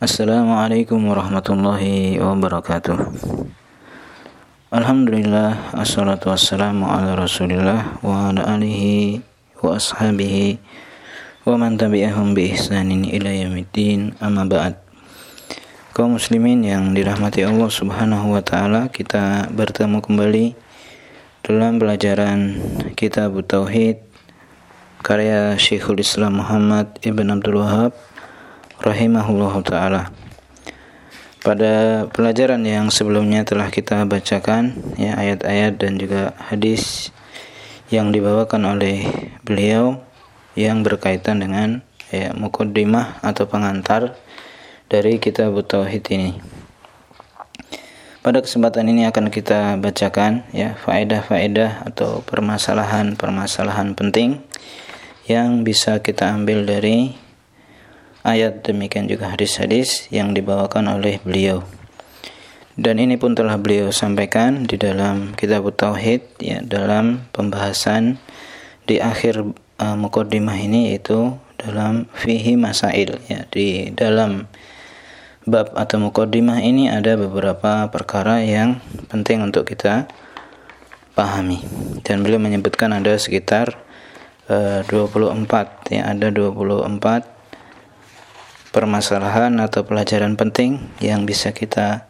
Assalamualaikum warahmatullahi wabarakatuh. Alhamdulillah Assalatu wassalamu ala rasulillah Wa ala alihi wa ashabihi Wa man tabi'ahum bi ihsanin ila yamiddin Amma ba'd. Kaum muslimin yang dirahmati Allah subhanahu wa ta'ala Kita bertemu kembali Dalam pelajaran Kitab Tauhid Karya Syekhul Islam Muhammad Ibn Abdul Wahab rahimahullah taala. Pada pelajaran yang sebelumnya telah kita bacakan ya ayat-ayat dan juga hadis yang dibawakan oleh beliau yang berkaitan dengan ya mukaddimah atau pengantar dari kitab tauhid ini. Pada kesempatan ini akan kita bacakan ya faedah-faedah atau permasalahan-permasalahan penting yang bisa kita ambil dari ayat demikian juga hadis-hadis yang dibawakan oleh beliau. Dan ini pun telah beliau sampaikan di dalam kitab Tauhid ya dalam pembahasan di akhir uh, mukaddimah ini yaitu dalam fihi masail ya di dalam bab atau mukaddimah ini ada beberapa perkara yang penting untuk kita pahami dan beliau menyebutkan ada sekitar uh, 24 ya ada 24 permasalahan atau pelajaran penting yang bisa kita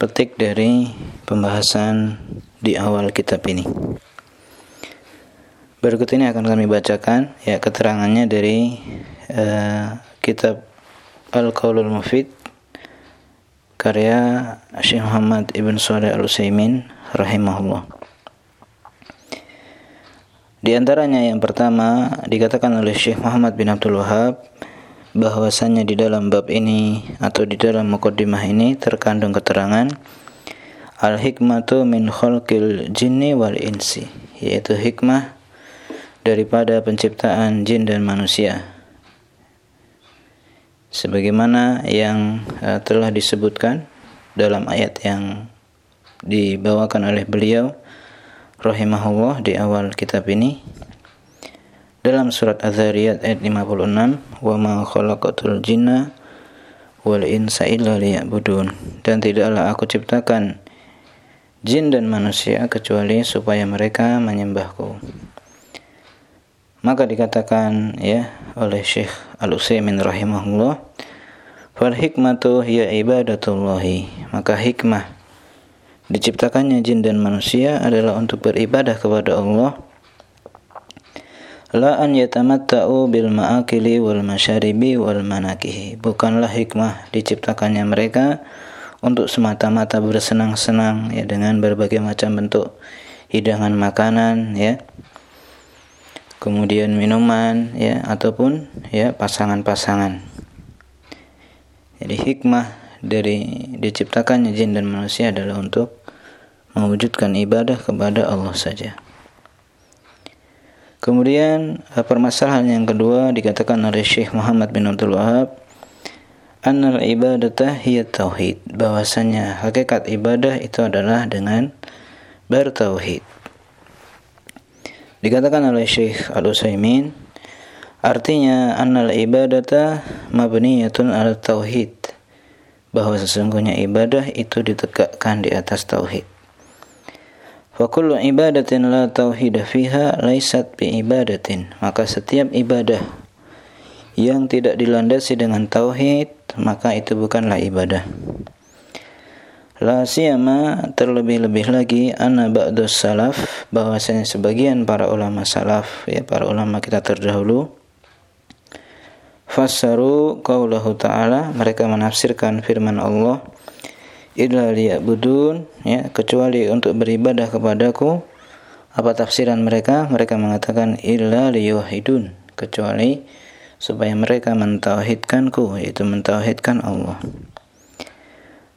petik dari pembahasan di awal kitab ini. Berikut ini akan kami bacakan ya keterangannya dari uh, kitab Al-Qaulul Mufid karya Syekh Muhammad Ibn Shalih Al-Utsaimin rahimahullah. Di antaranya yang pertama dikatakan oleh Syekh Muhammad bin Abdul Wahab bahwasanya di dalam bab ini atau di dalam mukaddimah ini terkandung keterangan al hikmatu min khalqil jinni wal insi yaitu hikmah daripada penciptaan jin dan manusia. Sebagaimana yang uh, telah disebutkan dalam ayat yang dibawakan oleh beliau rahimahullah di awal kitab ini dalam surat Az-Zariyat ayat 56 wa ma khalaqatul jinna wal insa illa liya'budun. Dan tidaklah aku ciptakan jin dan manusia kecuali supaya mereka menyembahku. Maka dikatakan ya oleh Syekh Al-Utsaimin rahimahullah fal hikmatu hiya ibadatullahi. Maka hikmah diciptakannya jin dan manusia adalah untuk beribadah kepada Allah la an yatamatta'u bil ma'akili wal masyaribi wal manakihi. Bukanlah hikmah diciptakannya mereka untuk semata-mata bersenang-senang ya dengan berbagai macam bentuk hidangan makanan ya. Kemudian minuman ya ataupun ya pasangan-pasangan. Jadi hikmah dari diciptakannya jin dan manusia adalah untuk mewujudkan ibadah kepada Allah saja. Kemudian eh, permasalahan yang kedua dikatakan oleh Syekh Muhammad bin Abdul Wahab Annal ibadata hiya tauhid bahwasanya hakikat ibadah itu adalah dengan bertauhid. Dikatakan oleh Syekh Al-Utsaimin artinya annal ibadata mabniyatun al tauhid bahwa sesungguhnya ibadah itu ditegakkan di atas tauhid. Wa kullu ibadatin la tauhid fiha laisat bi ibadatin. Maka setiap ibadah yang tidak dilandasi dengan tauhid, maka itu bukanlah ibadah. La siyama terlebih-lebih lagi ana ba'dus salaf bahwasanya sebagian para ulama salaf ya para ulama kita terdahulu fassaru qaulahu ta'ala mereka menafsirkan firman Allah illa liya'budun ya kecuali untuk beribadah kepadaku apa tafsiran mereka? Mereka mengatakan illa liyuhidun kecuali supaya mereka mentauhidkanku yaitu mentauhidkan Allah.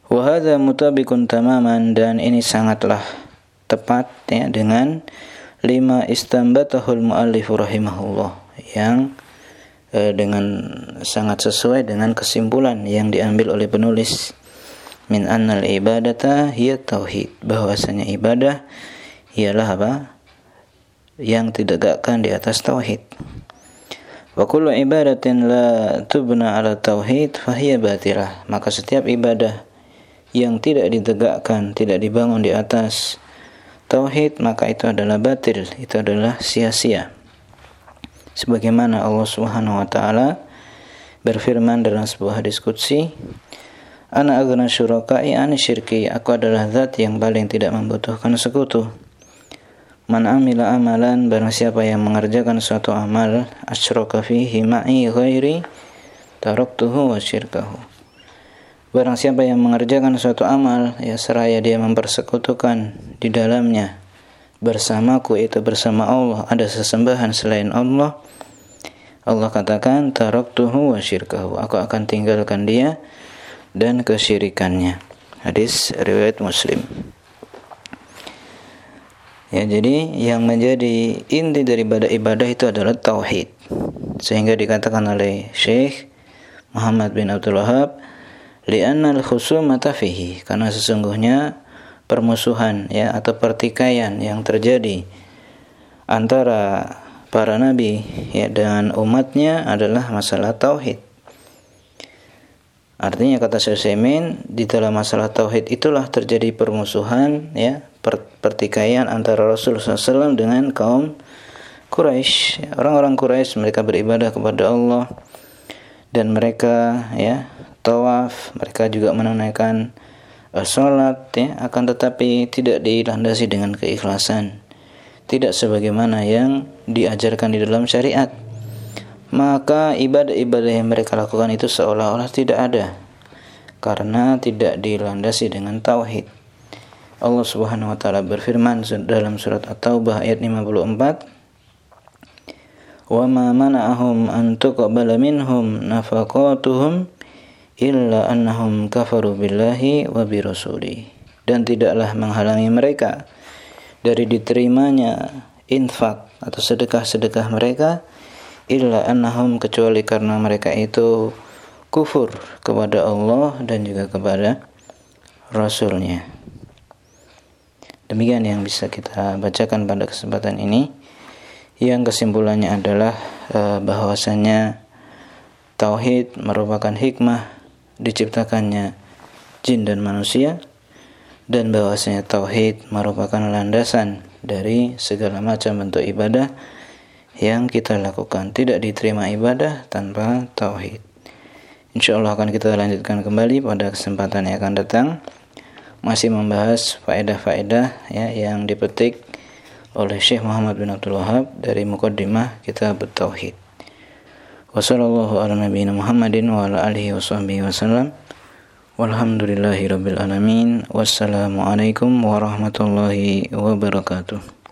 Wa hadza mutabiqun tamaman dan ini sangatlah tepat ya dengan lima istanbatahul muallif rahimahullah yang eh, dengan sangat sesuai dengan kesimpulan yang diambil oleh penulis min annal ibadata hiya tauhid bahwasanya ibadah ialah apa yang ditegakkan di atas tauhid Wa kullu ibadatin la tubna ala tauhid fahiya batilah. Maka setiap ibadah yang tidak ditegakkan, tidak dibangun di atas tauhid, maka itu adalah batil, itu adalah sia-sia. Sebagaimana Allah Subhanahu wa taala berfirman dalam sebuah hadis qudsi, Ana agna syuraka'i ani syirki. Aku adalah zat yang paling tidak membutuhkan sekutu. Man amila amalan barang siapa yang mengerjakan suatu amal asyraka fihi ma'i ghairi taraktuhu wa syirkahu. Barang siapa yang mengerjakan suatu amal ya seraya dia mempersekutukan di dalamnya bersamaku itu bersama Allah ada sesembahan selain Allah Allah katakan taraktuhu wa syirkahu aku akan tinggalkan dia dan kesyirikannya hadis riwayat Muslim Ya, jadi yang menjadi inti daripada ibadah itu adalah tauhid. Sehingga dikatakan oleh Syekh Muhammad bin Abdul Wahab, "Li'anna al-khusumata fihi." Karena sesungguhnya permusuhan ya atau pertikaian yang terjadi antara para nabi ya dengan umatnya adalah masalah tauhid. Artinya kata Syekh di dalam masalah tauhid itulah terjadi permusuhan ya pertikaian antara Rasul SAW dengan kaum Quraisy. Orang-orang Quraisy mereka beribadah kepada Allah dan mereka ya tawaf, mereka juga menunaikan uh, salat ya, akan tetapi tidak dilandasi dengan keikhlasan. Tidak sebagaimana yang diajarkan di dalam syariat. Maka ibadah-ibadah yang mereka lakukan itu seolah-olah tidak ada karena tidak dilandasi dengan tauhid. Allah Subhanahu wa taala berfirman dalam surat At-Taubah ayat 54 Wa ma mana'ahum an tuqbala minhum nafaqatuhum illa annahum kafaru billahi wa bi dan tidaklah menghalangi mereka dari diterimanya infak atau sedekah-sedekah mereka illa annahum kecuali karena mereka itu kufur kepada Allah dan juga kepada Rasulnya. Demikian yang bisa kita bacakan pada kesempatan ini. Yang kesimpulannya adalah e, bahwasanya tauhid merupakan hikmah diciptakannya jin dan manusia dan bahwasanya tauhid merupakan landasan dari segala macam bentuk ibadah yang kita lakukan. Tidak diterima ibadah tanpa tauhid. Insya Allah akan kita lanjutkan kembali pada kesempatan yang akan datang masih membahas faedah-faedah ya yang dipetik oleh Syekh Muhammad bin Abdul Wahab dari Muqaddimah Kitab Tauhid. Wassalamualaikum warahmatullahi wabarakatuh.